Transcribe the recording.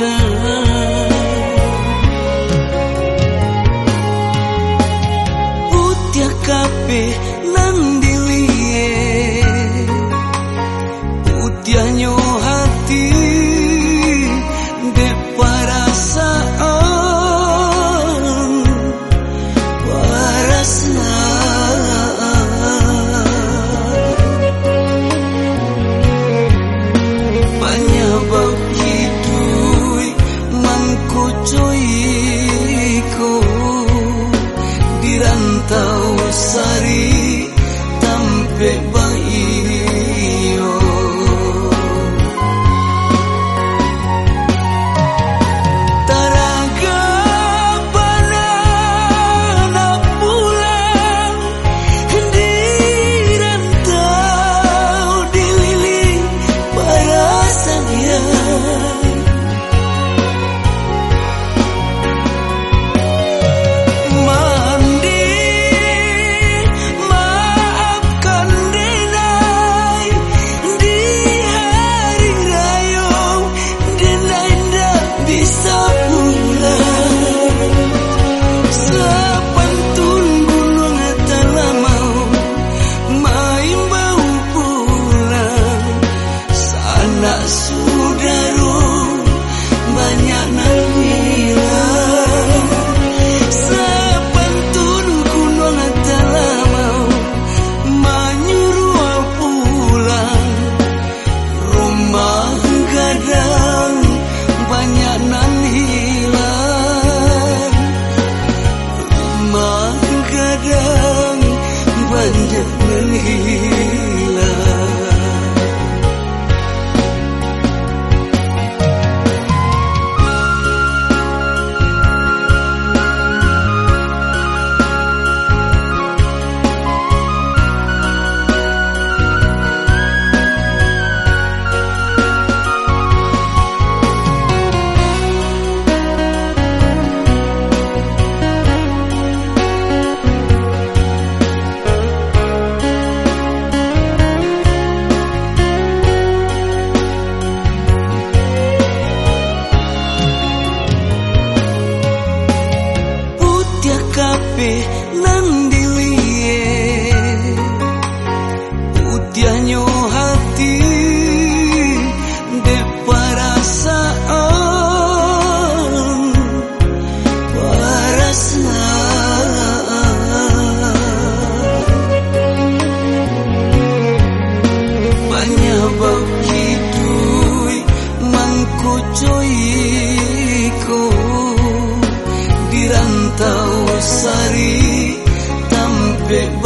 ke nyo hati de perasaan perasaan penyebab hidup mengkucuriku. ku dirantau sari tampe